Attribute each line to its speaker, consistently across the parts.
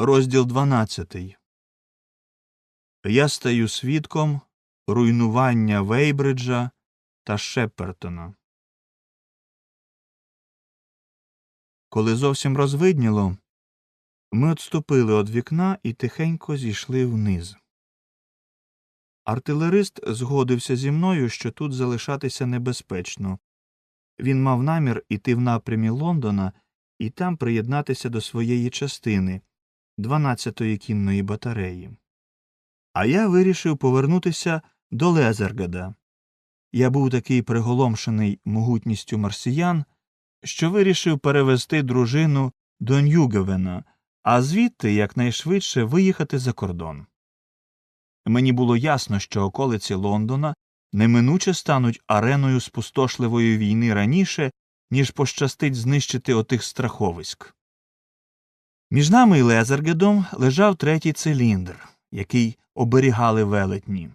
Speaker 1: Розділ 12. Я стаю свідком руйнування Вейбриджа та Шеппертона. Коли зовсім розвидніло, ми отступили від вікна і тихенько зійшли вниз. Артилерист згодився зі мною, що тут залишатися небезпечно. Він мав намір іти в напрямі Лондона і там приєднатися до своєї частини 12-ї кінної батареї. А я вирішив повернутися до Лезергада. Я був такий приголомшений могутністю марсіян, що вирішив перевести дружину до Ньюгевена, а звідти якнайшвидше виїхати за кордон. Мені було ясно, що околиці Лондона неминуче стануть ареною спустошливої війни раніше, ніж пощастить знищити отих страховиськ. Між нами і Лезергедом лежав третій циліндр, який оберігали велетні.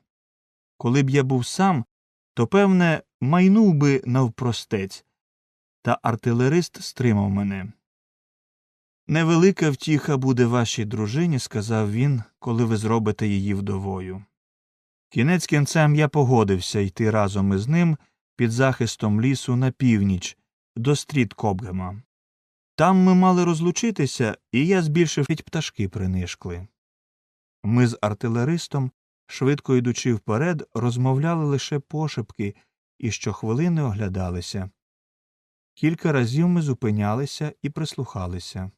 Speaker 1: Коли б я був сам, то, певне, майнув би навпростець, та артилерист стримав мене. Невелика втіха буде вашій дружині, сказав він, коли ви зробите її вдовою. Кінець кінцем я погодився йти разом із ним під захистом лісу на північ до стріт Кобгема. Там ми мали розлучитися, і я збільшив геть пташки принишкли. Ми з артилеристом, швидко йдучи вперед, розмовляли лише пошепки і щохвилини оглядалися. Кілька разів ми зупинялися і прислухалися.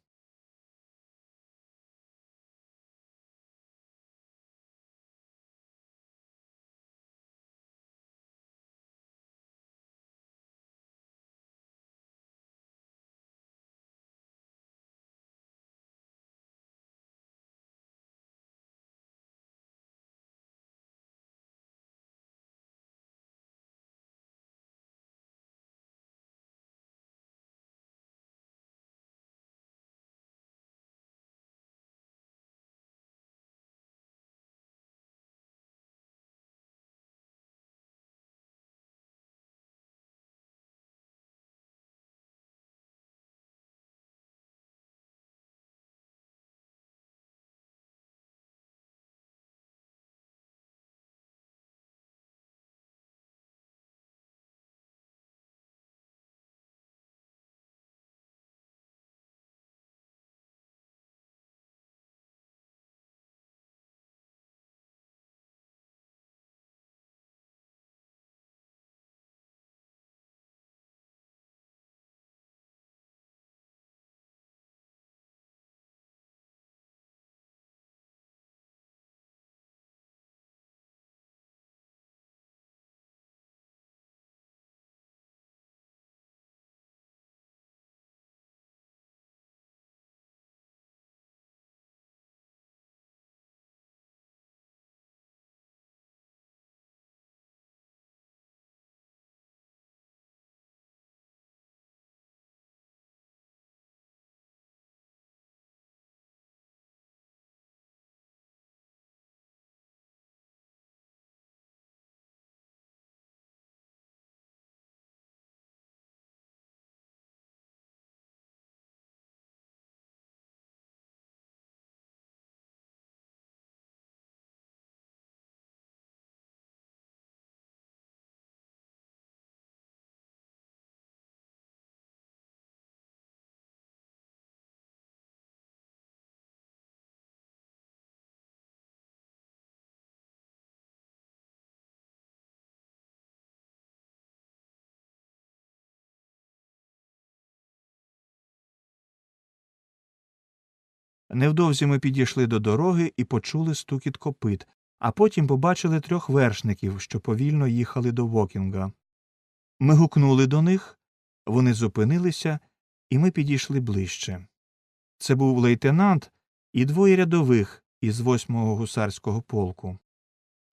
Speaker 1: Невдовзі ми підійшли до дороги і почули стукіт копит, а потім побачили трьох вершників, що повільно їхали до Вокінга. Ми гукнули до них, вони зупинилися, і ми підійшли ближче. Це був лейтенант і двоє рядових із восьмого гусарського полку.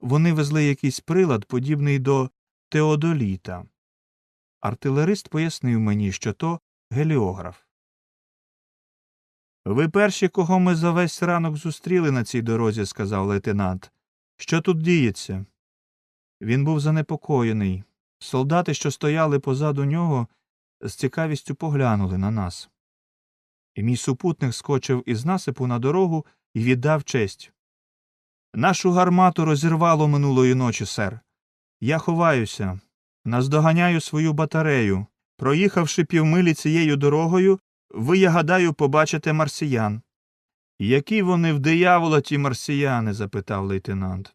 Speaker 1: Вони везли якийсь прилад, подібний до теодоліта. Артилерист пояснив мені, що то геліограф. Ви перші, кого ми за весь ранок зустріли на цій дорозі, сказав лейтенант. Що тут діється? Він був занепокоєний. Солдати, що стояли позаду нього, з цікавістю поглянули на нас. І мій супутник скочив із насипу на дорогу і віддав честь. Нашу гармату розірвало минулої ночі, сер. Я ховаюся, наздоганяю свою батарею. Проїхавши півмилі цією дорогою, ви, я гадаю, побачите марсіян. Які вони в диявола ті марсіяни? запитав лейтенант.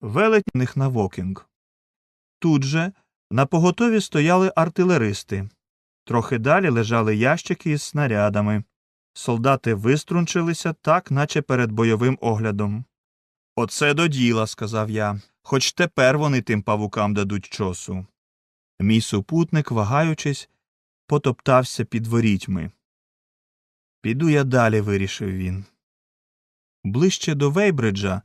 Speaker 1: Велеть них на вокінг. Тут же на поготові стояли артилеристи. Трохи далі лежали ящики із снарядами. Солдати виструнчилися так, наче перед бойовим оглядом. Оце до діла, сказав я, хоч тепер вони тим павукам дадуть чосу. Мій супутник, вагаючись, потоптався під ворітьми. Піду я далі, вирішив він. Ближче до Вейбриджа,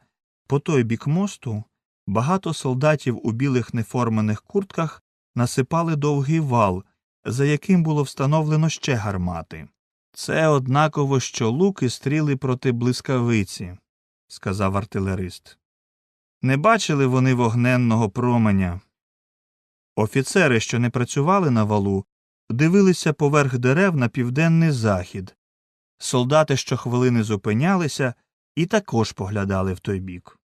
Speaker 1: по той бік мосту, багато солдатів у білих неформених куртках насипали довгий вал, за яким було встановлено ще гармати. Це однаково, що луки стріли проти блискавиці, сказав артилерист. Не бачили вони вогненного променя. Офіцери, що не працювали на валу, дивилися поверх дерев на південний захід. Солдати щохвилини зупинялися і також поглядали в той бік.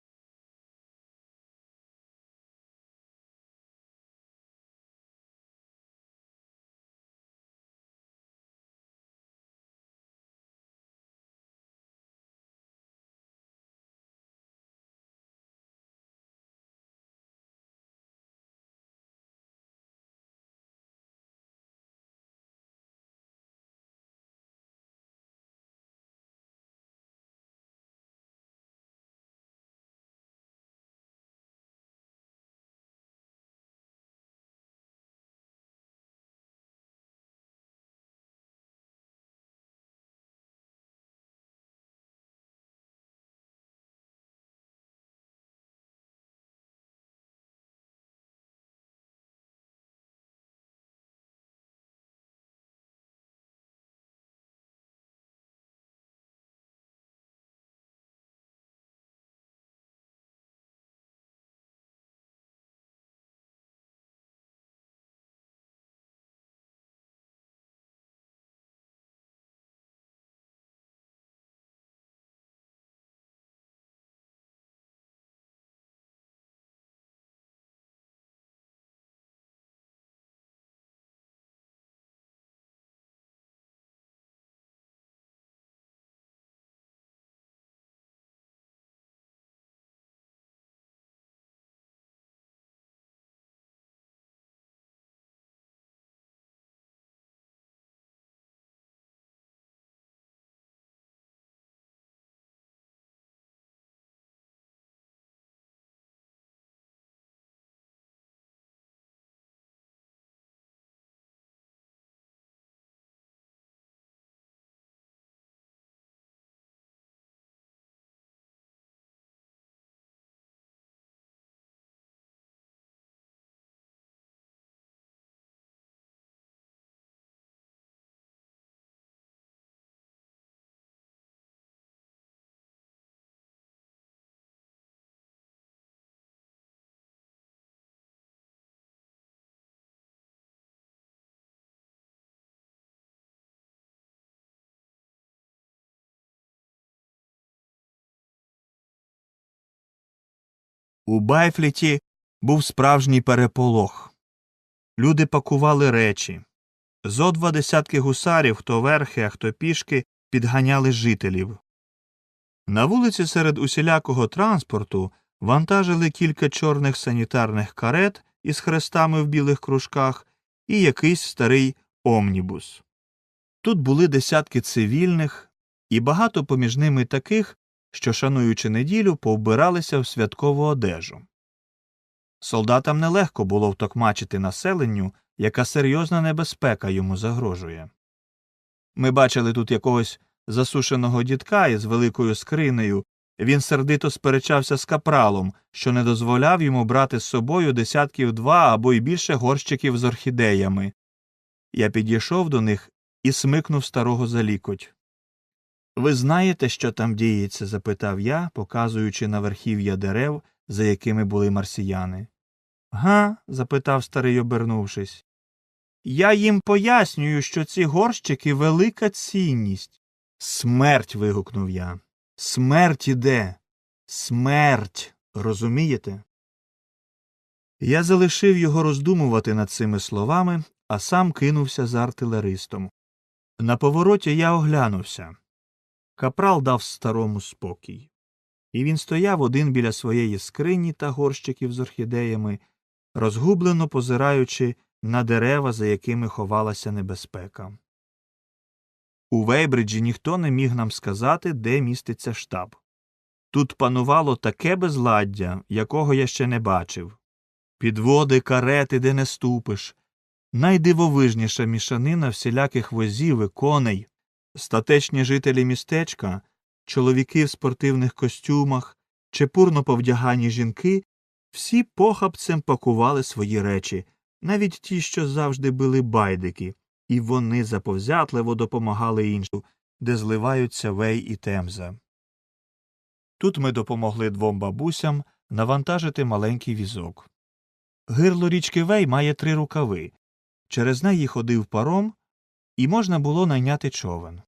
Speaker 1: У Байфліті був справжній переполох. Люди пакували речі. Зо два десятки гусарів, хто верхи, а хто пішки, підганяли жителів. На вулиці серед усілякого транспорту вантажили кілька чорних санітарних карет із хрестами в білих кружках і якийсь старий омнібус. Тут були десятки цивільних і багато поміж ними таких, що, шануючи неділю, повбиралися в святкову одежу. Солдатам нелегко було втокмачити населенню, яка серйозна небезпека йому загрожує. Ми бачили тут якогось засушеного дідка із великою скринею. Він сердито сперечався з капралом, що не дозволяв йому брати з собою десятків два або й більше горщиків з орхідеями. Я підійшов до них і смикнув старого за лікоть. Ви знаєте, що там діється? запитав я, показуючи на верхів'я дерев, за якими були марсіяни. Га? запитав старий, обернувшись. Я їм пояснюю, що ці горщики велика цінність. Смерть. вигукнув я. Смерть іде. Смерть. Розумієте? Я залишив його роздумувати над цими словами, а сам кинувся за артилеристом. На повороті я оглянувся. Капрал дав старому спокій. І він стояв один біля своєї скрині та горщиків з орхідеями, розгублено позираючи на дерева, за якими ховалася небезпека. У Вейбриджі ніхто не міг нам сказати, де міститься штаб. Тут панувало таке безладдя, якого я ще не бачив. Підводи, карети, де не ступиш, найдивовижніша мішанина всіляких возів і коней, статечні жителі містечка, чоловіки в спортивних костюмах, чепурно повдягані жінки, всі похапцем пакували свої речі, навіть ті, що завжди були байдики, і вони заповзятливо допомагали іншим, де зливаються вей і темза. Тут ми допомогли двом бабусям навантажити маленький візок. Гирло річки Вей має три рукави. Через неї ходив паром, і можна було найняти човен.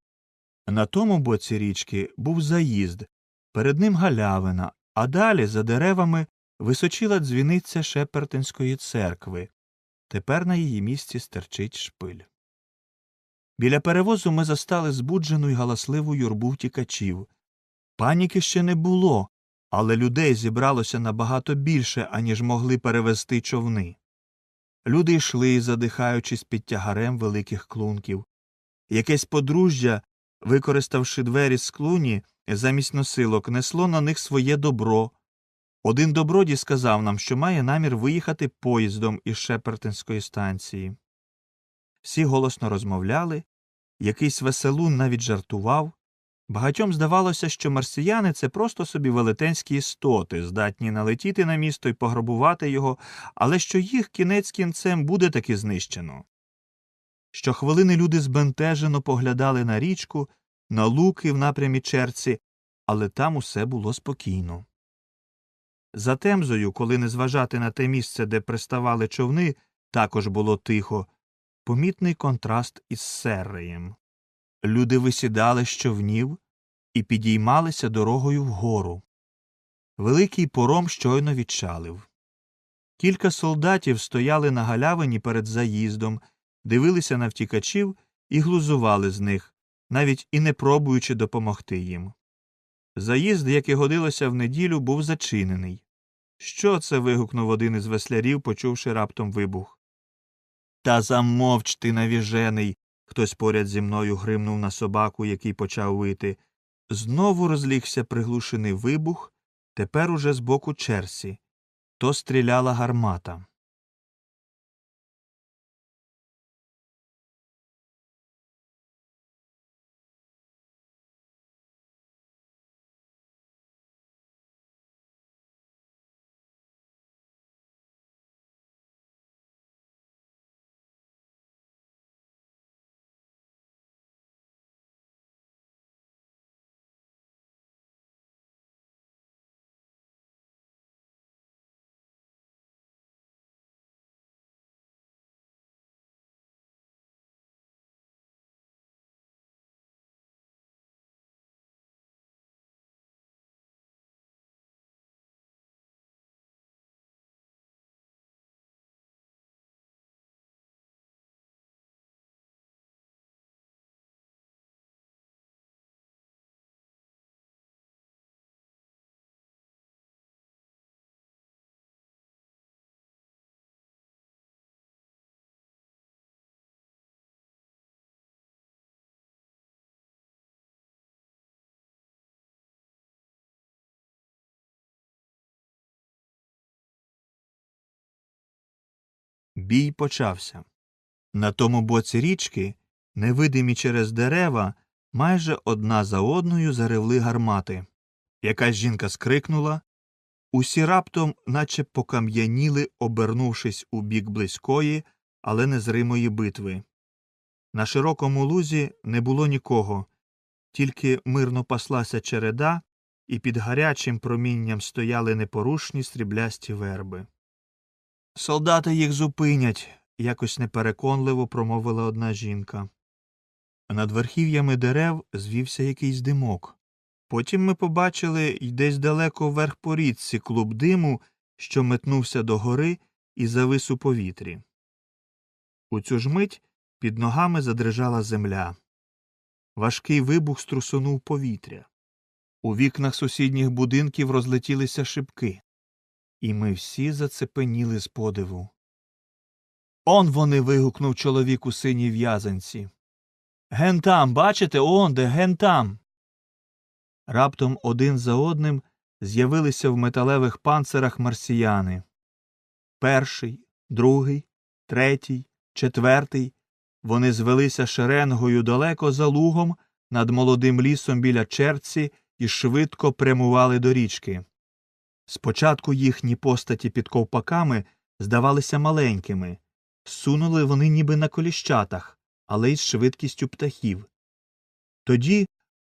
Speaker 1: На тому боці річки був заїзд, перед ним галявина, а далі, за деревами, височила дзвіниця Шепертинської церкви. Тепер на її місці стерчить шпиль. Біля перевозу ми застали збуджену й галасливу юрбу втікачів. Паніки ще не було, але людей зібралося набагато більше, аніж могли перевезти човни. Люди йшли, задихаючись під тягарем великих клунків. Якесь подружжя, використавши двері з клуні, замість носилок, несло на них своє добро. Один добродій сказав нам, що має намір виїхати поїздом із Шепертинської станції. Всі голосно розмовляли, якийсь веселун навіть жартував. Багатьом здавалося, що марсіяни це просто собі велетенські істоти, здатні налетіти на місто і пограбувати його, але що їх кінець кінцем буде таки знищено. Щохвилини люди збентежено поглядали на річку, на луки в напрямі черці, але там усе було спокійно. За темзою, коли не зважати на те місце, де приставали човни, також було тихо, помітний контраст із серреєм. Люди висідали з човнів і підіймалися дорогою вгору. Великий пором щойно відчалив. Кілька солдатів стояли на галявині перед заїздом, дивилися на втікачів і глузували з них, навіть і не пробуючи допомогти їм. Заїзд, як і годилося в неділю, був зачинений. Що це? вигукнув один із веслярів, почувши раптом вибух. Та замовч ти навіжений. Хтось поряд зі мною гримнув на собаку, який почав вити. Знову розлігся приглушений вибух, тепер уже з боку черсі. То стріляла гармата. Бій почався. На тому боці річки, невидимі через дерева, майже одна за одною заревли гармати. Якась жінка скрикнула. Усі раптом, наче покам'яніли, обернувшись у бік близької, але незримої битви. На широкому лузі не було нікого, тільки мирно паслася череда, і під гарячим промінням стояли непорушні сріблясті верби. Солдати їх зупинять, якось непереконливо промовила одна жінка. Над верхів'ями дерев звівся якийсь димок. Потім ми побачили й десь далеко вверх по річці клуб диму, що метнувся до гори і завис у повітрі. У цю ж мить під ногами задрижала земля. Важкий вибух струсонув повітря. У вікнах сусідніх будинків розлетілися шибки, і ми всі зацепеніли з подиву. Он вони. вигукнув чоловік у синій в'язанці. Ген там, бачите, он де, ген там. Раптом один за одним з'явилися в металевих панцирах марсіяни. Перший, другий, третій, четвертий. Вони звелися шеренгою далеко за лугом над молодим лісом біля черці і швидко прямували до річки. Спочатку їхні постаті під ковпаками здавалися маленькими, сунули вони ніби на коліщатах, але й з швидкістю птахів. Тоді,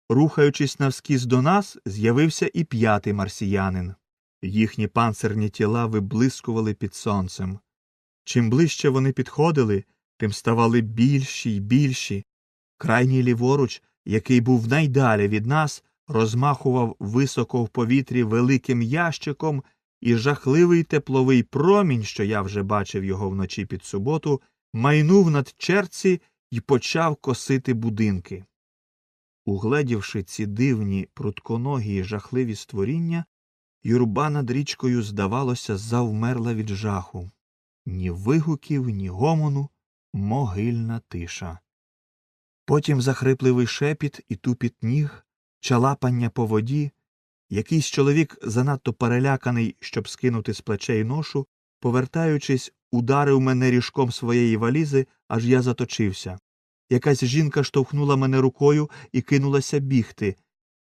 Speaker 1: рухаючись навскіз до нас, з'явився і п'ятий марсіянин. Їхні панцирні тіла виблискували під сонцем. Чим ближче вони підходили, тим ставали більші й більші. Крайній ліворуч, який був найдалі від нас, розмахував високо в повітрі великим ящиком, і жахливий тепловий промінь, що я вже бачив його вночі під суботу, майнув над черці і почав косити будинки. Угледівши ці дивні, прутконогі й жахливі створіння, юрба над річкою, здавалося, завмерла від жаху. Ні вигуків, ні гомону, могильна тиша. Потім захрипливий шепіт і тупіт ніг, чалапання по воді. Якийсь чоловік, занадто переляканий, щоб скинути з плечей ношу, повертаючись, ударив мене ріжком своєї валізи, аж я заточився. Якась жінка штовхнула мене рукою і кинулася бігти.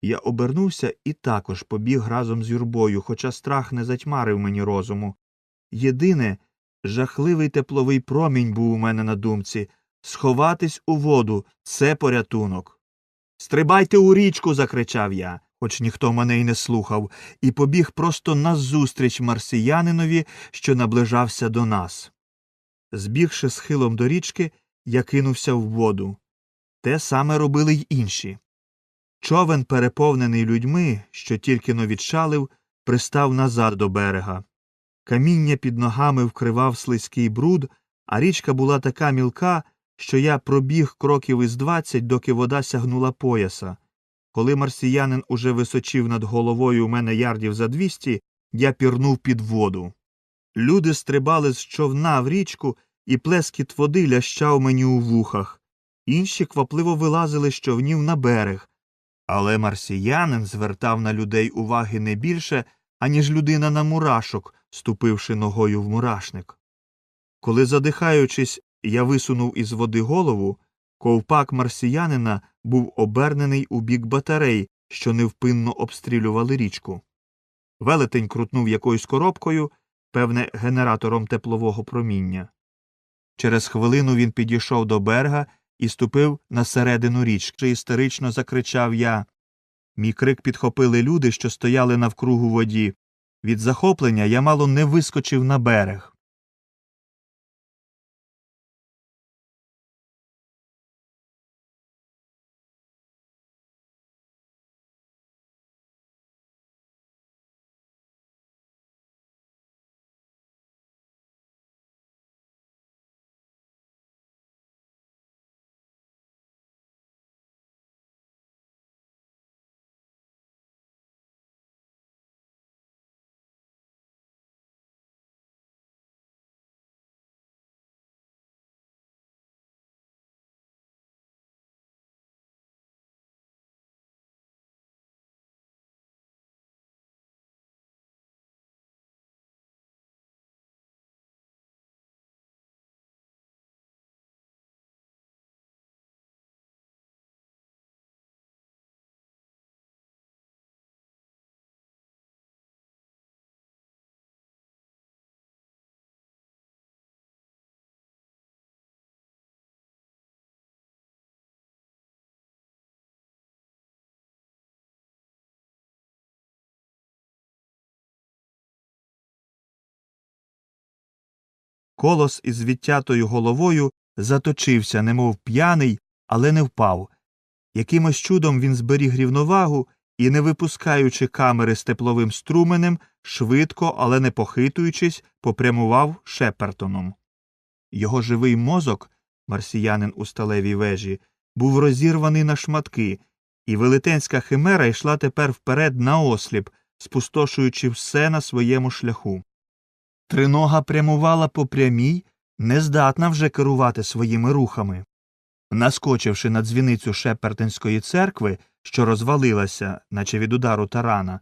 Speaker 1: Я обернувся і також побіг разом з юрбою, хоча страх не затьмарив мені розуму. Єдине, жахливий тепловий промінь був у мене на думці сховатись у воду це порятунок. Стрибайте у річку. закричав я, хоч ніхто мене й не слухав, і побіг просто назустріч марсіянинові, що наближався до нас. Збігши схилом до річки, я кинувся в воду. Те саме робили й інші. Човен, переповнений людьми, що тільки но відшалив, пристав назад до берега. Каміння під ногами вкривав слизький бруд, а річка була така мілка, що я пробіг кроків із двадцять, доки вода сягнула пояса. Коли марсіянин уже височив над головою у мене ярдів за двісті, я пірнув під воду. Люди стрибали з човна в річку, і плескіт води лящав мені у вухах. Інші квапливо вилазили з човнів на берег. Але марсіянин звертав на людей уваги не більше, аніж людина на мурашок, ступивши ногою в мурашник. Коли, задихаючись, я висунув із води голову, ковпак марсіянина був обернений у бік батарей, що невпинно обстрілювали річку. Велетень крутнув якоюсь коробкою, певне, генератором теплового проміння. Через хвилину він підійшов до берега і ступив на середину річки. Істерично закричав я. Мій крик підхопили люди, що стояли навкругу воді. Від захоплення я мало не вискочив на берег. Колос із відтятою головою заточився, немов п'яний, але не впав. Якимось чудом він зберіг рівновагу і, не випускаючи камери з тепловим струменем, швидко, але не похитуючись, попрямував Шепертоном. Його живий мозок, марсіянин у сталевій вежі, був розірваний на шматки, і велетенська химера йшла тепер вперед наосліп, спустошуючи все на своєму шляху. Тринога прямувала по прямій, не здатна вже керувати своїми рухами. Наскочивши на дзвіницю Шепертинської церкви, що розвалилася, наче від удару тарана,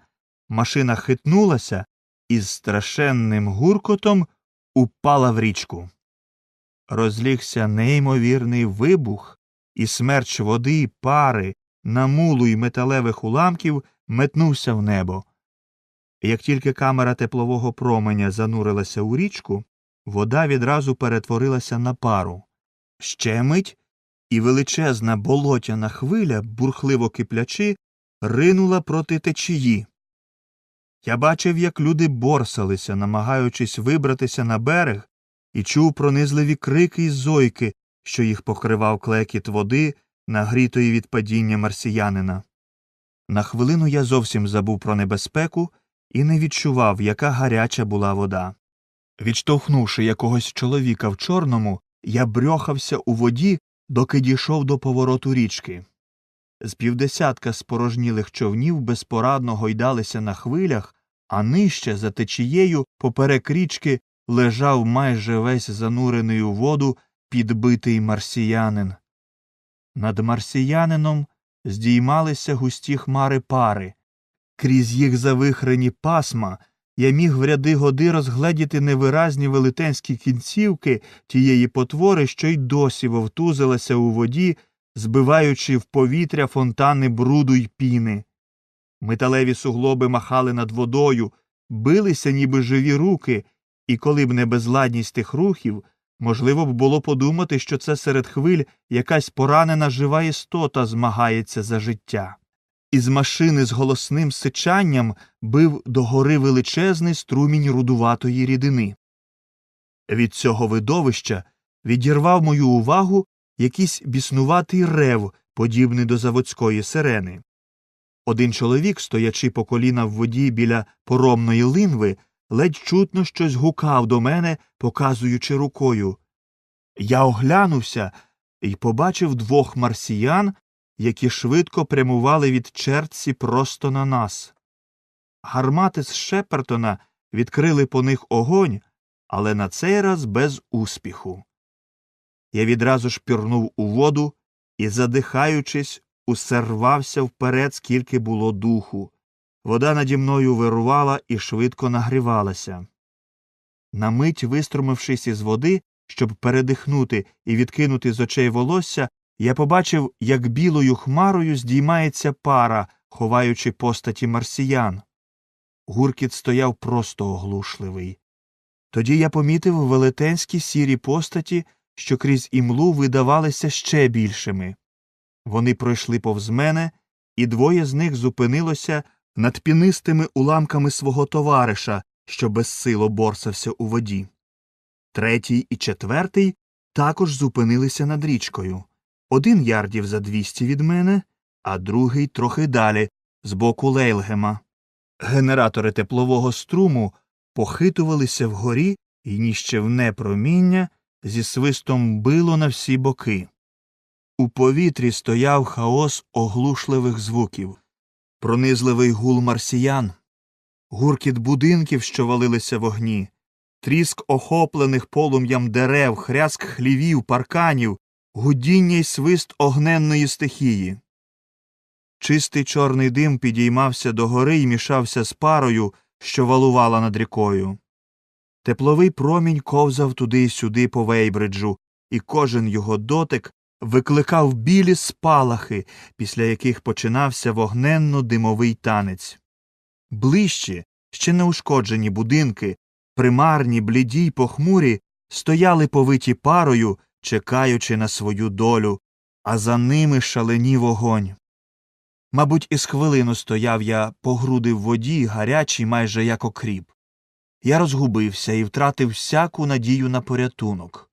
Speaker 1: машина хитнулася і з страшенним гуркотом упала в річку. Розлігся неймовірний вибух, і смерч води, пари, намулу й металевих уламків метнувся в небо. Як тільки камера теплового променя занурилася у річку, вода відразу перетворилася на пару. Ще мить, і величезна болотяна хвиля, бурхливо киплячи, ринула проти течії. Я бачив, як люди борсалися, намагаючись вибратися на берег, і чув пронизливі крики й зойки, що їх покривав клекіт води, нагрітої від падіння марсіянина. На хвилину я зовсім забув про небезпеку і не відчував, яка гаряча була вода. Відштовхнувши якогось чоловіка в чорному, я брьохався у воді, доки дійшов до повороту річки. З півдесятка спорожнілих човнів безпорадно гойдалися на хвилях, а нижче, за течією, поперек річки, лежав майже весь занурений у воду підбитий марсіянин. Над марсіянином здіймалися густі хмари пари. Крізь їх завихрені пасма я міг в ряди годи розгледіти невиразні велетенські кінцівки тієї потвори, що й досі вовтузилася у воді, збиваючи в повітря фонтани бруду й піни. Металеві суглоби махали над водою, билися, ніби живі руки, і коли б не безладність тих рухів, можливо б було подумати, що це серед хвиль якась поранена жива істота змагається за життя. Із машини з голосним сичанням бив догори величезний струмінь рудуватої рідини. Від цього видовища відірвав мою увагу якийсь біснуватий рев, подібний до заводської сирени. Один чоловік, стоячи по коліна в воді біля поромної линви, ледь чутно щось гукав до мене, показуючи рукою. Я оглянувся і побачив двох марсіян, які швидко прямували від черці просто на нас. Гармати з Шепертона відкрили по них огонь, але на цей раз без успіху. Я відразу ж пірнув у воду і, задихаючись, усе рвався вперед, скільки було духу. Вода наді мною вирувала і швидко нагрівалася. На мить, виструмившись із води, щоб передихнути і відкинути з очей волосся, я побачив, як білою хмарою здіймається пара, ховаючи постаті марсіян. Гуркіт стояв просто оглушливий. Тоді я помітив велетенські сірі постаті, що крізь імлу видавалися ще більшими. Вони пройшли повз мене, і двоє з них зупинилося над пінистими уламками свого товариша, що безсило борсався у воді. Третій і четвертий також зупинилися над річкою. Один ярдів за двісті від мене, а другий трохи далі, з боку Лейлгема. Генератори теплового струму похитувалися вгорі і ніщевне проміння зі свистом било на всі боки. У повітрі стояв хаос оглушливих звуків, пронизливий гул марсіян, гуркіт будинків, що валилися в огні, тріск охоплених полум'ям дерев, хряск хлівів, парканів, гудіння й свист огненної стихії. Чистий чорний дим підіймався догори і мішався з парою, що валувала над рікою. Тепловий промінь ковзав туди й сюди по вейбриджу, і кожен його дотик викликав білі спалахи, після яких починався вогненно димовий танець. Ближче, ще неушкоджені будинки, примарні, бліді й похмурі, стояли повиті парою, чекаючи на свою долю, а за ними шаленів вогонь. Мабуть, із хвилину стояв я по груди в воді, гарячий майже як окріп. я розгубився і втратив всяку надію на порятунок.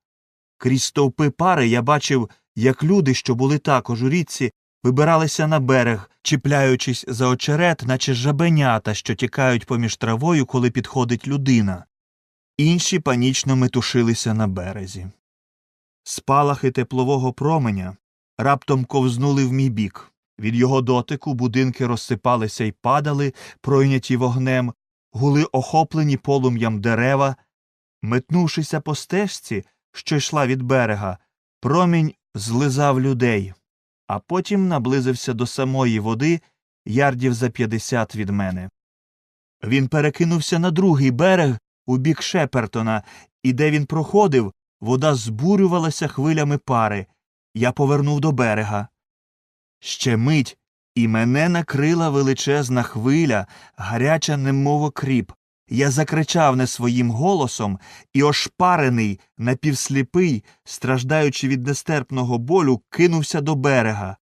Speaker 1: Крізь стовпи пари я бачив, як люди, що були також у річці, вибиралися на берег, чіпляючись за очерет, наче жабенята, що тікають поміж травою, коли підходить людина. Інші панічно метушилися на березі. Спалахи теплового променя раптом ковзнули в мій бік. Від його дотику будинки розсипалися й падали, пройняті вогнем, гули охоплені полум'ям дерева. Метнувшися по стежці, що йшла від берега, промінь злизав людей, а потім наблизився до самої води ярдів за п'ятдесят від мене. Він перекинувся на другий берег у бік Шепертона, і де він проходив, вода збурювалася хвилями пари. Я повернув до берега. Ще мить, і мене накрила величезна хвиля, гаряча, немов окріп. Я закричав не своїм голосом і, ошпарений, напівсліпий, страждаючи від нестерпного болю, кинувся до берега.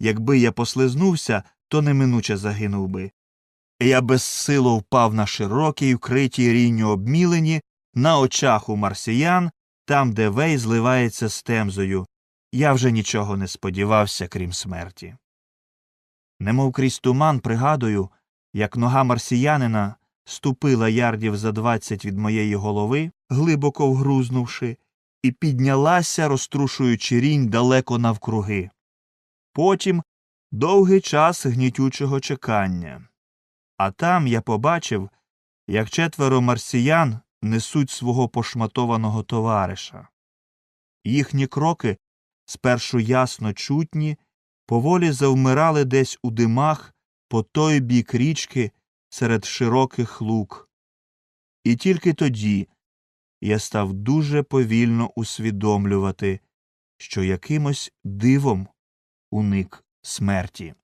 Speaker 1: Якби я послизнувся, то неминуче загинув би. Я безсило впав на широкій, вкритій рінню обмілені, на очах у марсіян, там, де вей зливається з темзою. Я вже нічого не сподівався, крім смерті. Немов крізь туман пригадую, як нога марсіянина ступила ярдів за двадцять від моєї голови, глибоко вгрузнувши, і піднялася, розтрушуючи рінь далеко навкруги. Потім довгий час гнітючого чекання. А там я побачив, як четверо марсіян несуть свого пошматованого товариша. Їхні кроки, спершу ясно чутні, поволі завмирали десь у димах по той бік річки серед широких лук. І тільки тоді я став дуже повільно усвідомлювати, що якимось дивом уник смерті.